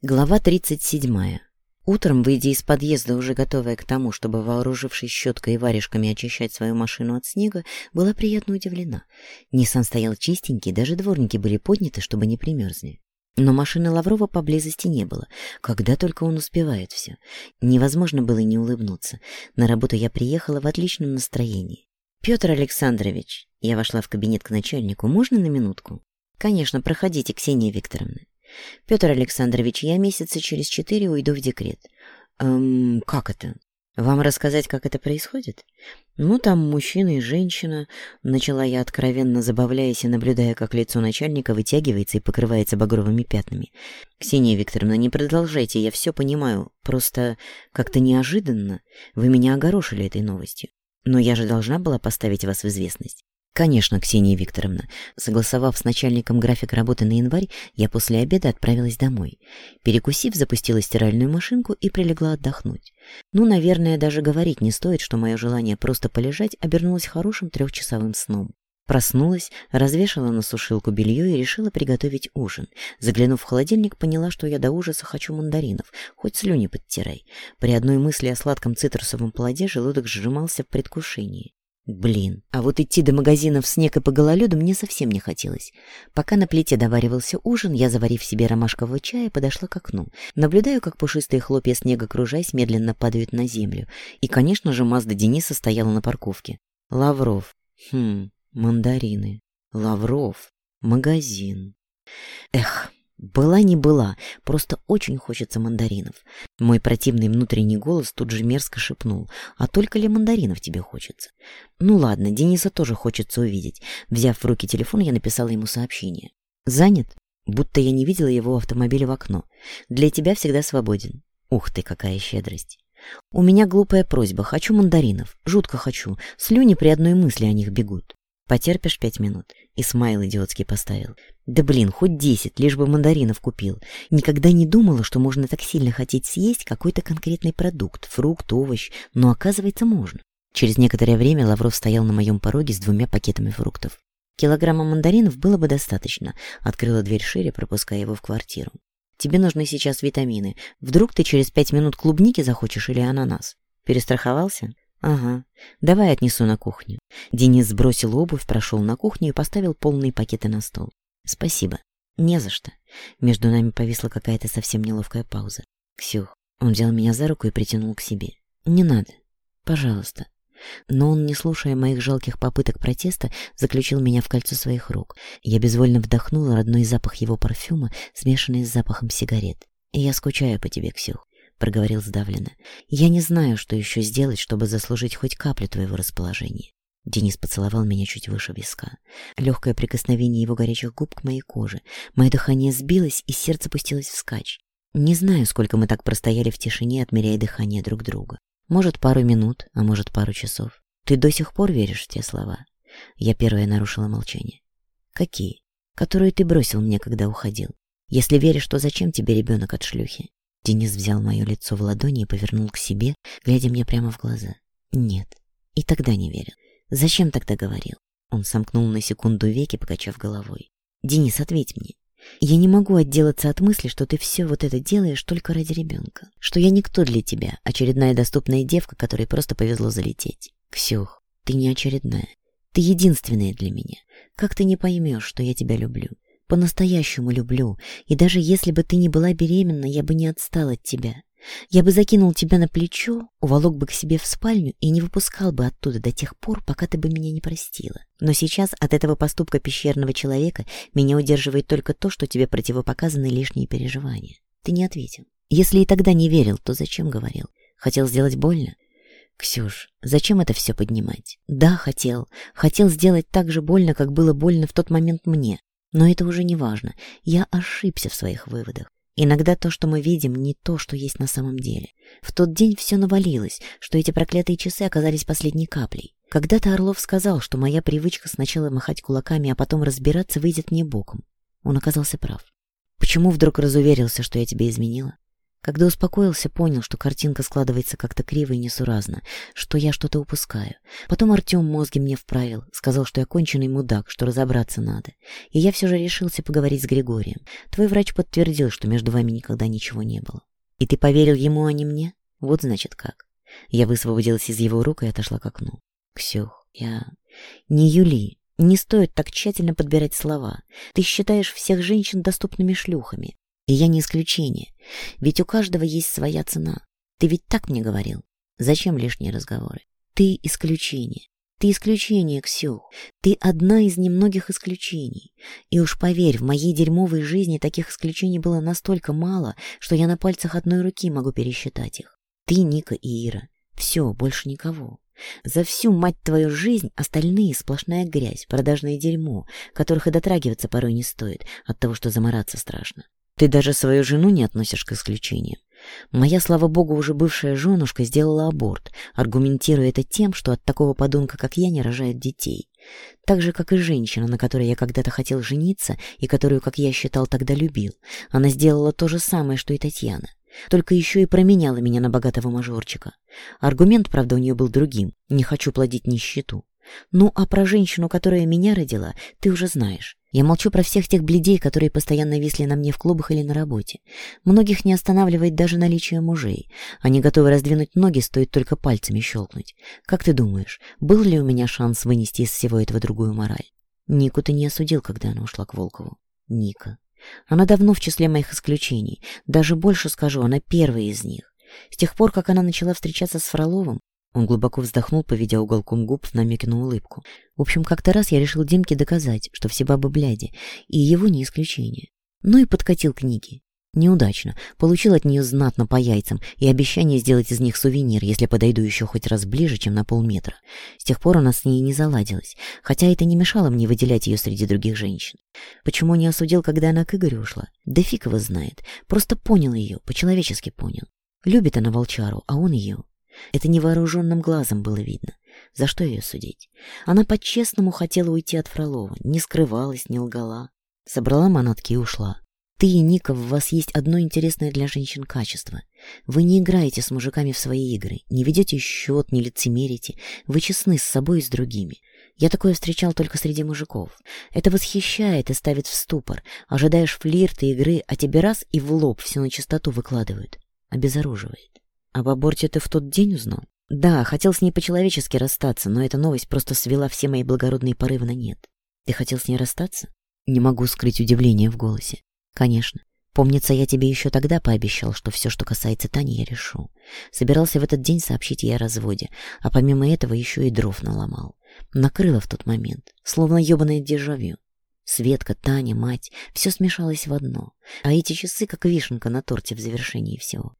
Глава 37. Утром, выйдя из подъезда, уже готовая к тому, чтобы, вооружившись щеткой и варежками, очищать свою машину от снега, была приятно удивлена. Ниссан стоял чистенький, даже дворники были подняты, чтобы не примерзли. Но машины Лаврова поблизости не было. Когда только он успевает все. Невозможно было не улыбнуться. На работу я приехала в отличном настроении. «Петр Александрович!» Я вошла в кабинет к начальнику. «Можно на минутку?» «Конечно, проходите, Ксения Викторовна». «Петр Александрович, я месяца через четыре уйду в декрет». «Эм, как это?» «Вам рассказать, как это происходит?» «Ну, там мужчина и женщина», — начала я откровенно забавляясь и наблюдая, как лицо начальника вытягивается и покрывается багровыми пятнами. «Ксения Викторовна, не продолжайте, я все понимаю. Просто как-то неожиданно вы меня огорошили этой новостью. Но я же должна была поставить вас в известность. «Конечно, Ксения Викторовна». Согласовав с начальником график работы на январь, я после обеда отправилась домой. Перекусив, запустила стиральную машинку и прилегла отдохнуть. Ну, наверное, даже говорить не стоит, что мое желание просто полежать обернулось хорошим трехчасовым сном. Проснулась, развешала на сушилку белье и решила приготовить ужин. Заглянув в холодильник, поняла, что я до ужаса хочу мандаринов, хоть слюни подтирай. При одной мысли о сладком цитрусовом плоде желудок сжимался в предвкушении. Блин, а вот идти до магазина в снег и по гололеду мне совсем не хотелось. Пока на плите доваривался ужин, я, заварив себе ромашкового чая, подошла к окну. Наблюдаю, как пушистые хлопья снега, кружась, медленно падают на землю. И, конечно же, Мазда Дениса стояла на парковке. Лавров. Хм, мандарины. Лавров. Магазин. Эх, была не была, просто очень хочется мандаринов. Мой противный внутренний голос тут же мерзко шепнул. А только ли мандаринов тебе хочется? Ну ладно, Дениса тоже хочется увидеть. Взяв в руки телефон, я написала ему сообщение. Занят? Будто я не видела его автомобиля в окно. Для тебя всегда свободен. Ух ты, какая щедрость. У меня глупая просьба. Хочу мандаринов. Жутко хочу. Слюни при одной мысли о них бегут. Потерпишь пять минут. И смайл идиотский поставил. Да блин, хоть десять, лишь бы мандаринов купил. Никогда не думала, что можно так сильно хотеть съесть какой-то конкретный продукт, фрукт, овощ, но оказывается можно. Через некоторое время Лавров стоял на моем пороге с двумя пакетами фруктов. Килограмма мандаринов было бы достаточно. Открыла дверь шире, пропуская его в квартиру. Тебе нужны сейчас витамины. Вдруг ты через пять минут клубники захочешь или ананас? Перестраховался? «Ага, давай отнесу на кухню». Денис сбросил обувь, прошел на кухню и поставил полные пакеты на стол. «Спасибо. Не за что». Между нами повисла какая-то совсем неловкая пауза. «Ксюх». Он взял меня за руку и притянул к себе. «Не надо. Пожалуйста». Но он, не слушая моих жалких попыток протеста, заключил меня в кольцо своих рук. Я безвольно вдохнула родной запах его парфюма, смешанный с запахом сигарет. «Я скучаю по тебе, Ксюх проговорил сдавленно. «Я не знаю, что еще сделать, чтобы заслужить хоть каплю твоего расположения». Денис поцеловал меня чуть выше виска. Легкое прикосновение его горячих губ к моей коже. Мое дыхание сбилось, и сердце пустилось вскачь. Не знаю, сколько мы так простояли в тишине, отмеряя дыхание друг друга. Может, пару минут, а может, пару часов. Ты до сих пор веришь в те слова? Я первая нарушила молчание. Какие? Которые ты бросил мне, когда уходил. Если веришь, то зачем тебе ребенок от шлюхи? Денис взял мое лицо в ладони и повернул к себе, глядя мне прямо в глаза. Нет, и тогда не верил. Зачем тогда говорил? Он сомкнул на секунду веки, покачав головой. «Денис, ответь мне. Я не могу отделаться от мысли, что ты все вот это делаешь только ради ребенка. Что я никто для тебя, очередная доступная девка, которой просто повезло залететь. Ксюх, ты не очередная. Ты единственная для меня. Как ты не поймешь, что я тебя люблю? по-настоящему люблю, и даже если бы ты не была беременна, я бы не отстал от тебя. Я бы закинул тебя на плечо, уволок бы к себе в спальню и не выпускал бы оттуда до тех пор, пока ты бы меня не простила. Но сейчас от этого поступка пещерного человека меня удерживает только то, что тебе противопоказаны лишние переживания. Ты не ответил. Если и тогда не верил, то зачем говорил? Хотел сделать больно? Ксюш, зачем это все поднимать? Да, хотел. Хотел сделать так же больно, как было больно в тот момент мне. Но это уже не важно. Я ошибся в своих выводах. Иногда то, что мы видим, не то, что есть на самом деле. В тот день все навалилось, что эти проклятые часы оказались последней каплей. Когда-то Орлов сказал, что моя привычка сначала махать кулаками, а потом разбираться выйдет мне боком. Он оказался прав. Почему вдруг разуверился, что я тебе изменила? Когда успокоился, понял, что картинка складывается как-то криво и несуразно, что я что-то упускаю. Потом Артем мозги мне вправил, сказал, что я конченый мудак, что разобраться надо. И я все же решился поговорить с Григорием. Твой врач подтвердил, что между вами никогда ничего не было. И ты поверил ему, а не мне? Вот значит как. Я высвободилась из его рук и отошла к окну. Ксюх, я... Не Юли, не стоит так тщательно подбирать слова. Ты считаешь всех женщин доступными шлюхами. И я не исключение. Ведь у каждого есть своя цена. Ты ведь так мне говорил. Зачем лишние разговоры? Ты исключение. Ты исключение, Ксюх. Ты одна из немногих исключений. И уж поверь, в моей дерьмовой жизни таких исключений было настолько мало, что я на пальцах одной руки могу пересчитать их. Ты, Ника и Ира. Все, больше никого. За всю, мать твою, жизнь остальные сплошная грязь, продажное дерьмо, которых и дотрагиваться порой не стоит, от того, что замораться страшно. Ты даже свою жену не относишь к исключениям. Моя, слава богу, уже бывшая женушка сделала аборт, аргументируя это тем, что от такого подонка, как я, не рожают детей. Так же, как и женщина, на которой я когда-то хотел жениться и которую, как я считал, тогда любил. Она сделала то же самое, что и Татьяна. Только еще и променяла меня на богатого мажорчика. Аргумент, правда, у нее был другим. Не хочу плодить нищету. Ну, а про женщину, которая меня родила, ты уже знаешь. Я молчу про всех тех бледей, которые постоянно висли на мне в клубах или на работе. Многих не останавливает даже наличие мужей. Они готовы раздвинуть ноги, стоит только пальцами щелкнуть. Как ты думаешь, был ли у меня шанс вынести из всего этого другую мораль? Нику ты не осудил, когда она ушла к Волкову. Ника. Она давно в числе моих исключений. Даже больше скажу, она первая из них. С тех пор, как она начала встречаться с Фроловым, он глубоко вздохнул, поведя уголком губ с намеке на улыбку. В общем, как-то раз я решил Димке доказать, что все бабы бляди, и его не исключение. Ну и подкатил книги. Неудачно. Получил от нее знатно по яйцам и обещание сделать из них сувенир, если подойду еще хоть раз ближе, чем на полметра. С тех пор у нас с ней не заладилось, хотя это не мешало мне выделять ее среди других женщин. Почему не осудил, когда она к Игорю ушла? Да фиг его знает. Просто понял ее, по-человечески понял. Любит она волчару, а он ее. Это невооруженным глазом было видно. За что ее судить? Она по-честному хотела уйти от Фролова, не скрывалась, не лгала. Собрала манатки и ушла. Ты и Ника, в вас есть одно интересное для женщин качество. Вы не играете с мужиками в свои игры, не ведете счет, не лицемерите. Вы честны с собой и с другими. Я такое встречал только среди мужиков. Это восхищает и ставит в ступор. Ожидаешь флирта, игры, а тебе раз и в лоб все на чистоту выкладывают. Обезоруживает. Об аборте ты в тот день узнал? Да, хотел с ней по-человечески расстаться, но эта новость просто свела все мои благородные порывы на нет. Ты хотел с ней расстаться? Не могу скрыть удивление в голосе. Конечно. Помнится, я тебе еще тогда пообещал, что все, что касается Тани, я решу. Собирался в этот день сообщить ей о разводе, а помимо этого еще и дров наломал. Накрыло в тот момент, словно ебаное дежавю. Светка, Таня, мать, все смешалось в одно, а эти часы как вишенка на торте в завершении всего.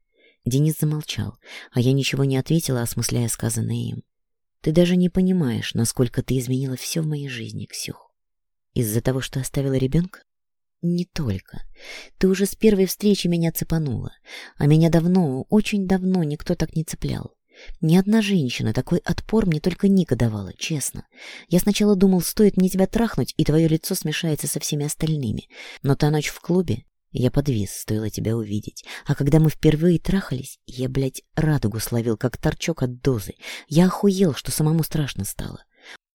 Денис замолчал, а я ничего не ответила, осмысляя сказанное им. «Ты даже не понимаешь, насколько ты изменила все в моей жизни, Ксюх. Из-за того, что оставила ребенка? Не только. Ты уже с первой встречи меня цепанула, а меня давно, очень давно никто так не цеплял. Ни одна женщина такой отпор мне только Ника давала, честно. Я сначала думал, стоит мне тебя трахнуть, и твое лицо смешается со всеми остальными. Но та ночь в клубе я подвис, стоило тебя увидеть. А когда мы впервые трахались, я, блядь, радугу словил, как торчок от дозы. Я охуел, что самому страшно стало.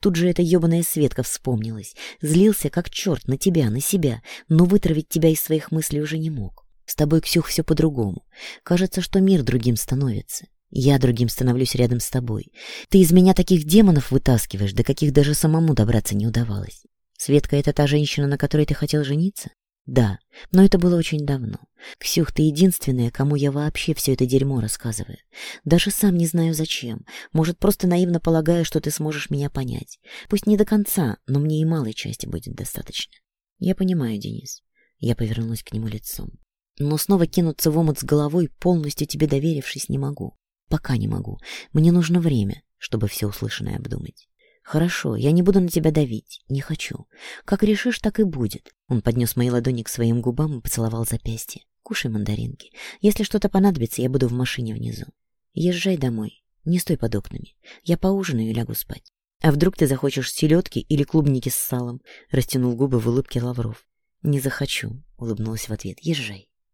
Тут же эта ёбаная Светка вспомнилась. Злился, как черт, на тебя, на себя, но вытравить тебя из своих мыслей уже не мог. С тобой, Ксюх, все по-другому. Кажется, что мир другим становится. Я другим становлюсь рядом с тобой. Ты из меня таких демонов вытаскиваешь, до каких даже самому добраться не удавалось. Светка — это та женщина, на которой ты хотел жениться? Да, но это было очень давно. Ксюх, ты единственная, кому я вообще все это дерьмо рассказываю. Даже сам не знаю зачем. Может, просто наивно полагаю, что ты сможешь меня понять. Пусть не до конца, но мне и малой части будет достаточно. Я понимаю, Денис. Я повернулась к нему лицом. Но снова кинуться в омут с головой, полностью тебе доверившись, не могу. Пока не могу. Мне нужно время, чтобы все услышанное обдумать. «Хорошо, я не буду на тебя давить. Не хочу. Как решишь, так и будет». Он поднес мои ладони к своим губам и поцеловал запястье. «Кушай мандаринки. Если что-то понадобится, я буду в машине внизу. Езжай домой. Не стой под окнами. Я поужинаю и лягу спать. А вдруг ты захочешь селедки или клубники с салом?» Растянул губы в улыбке Лавров. «Не захочу», — улыбнулась в ответ. «Езжай».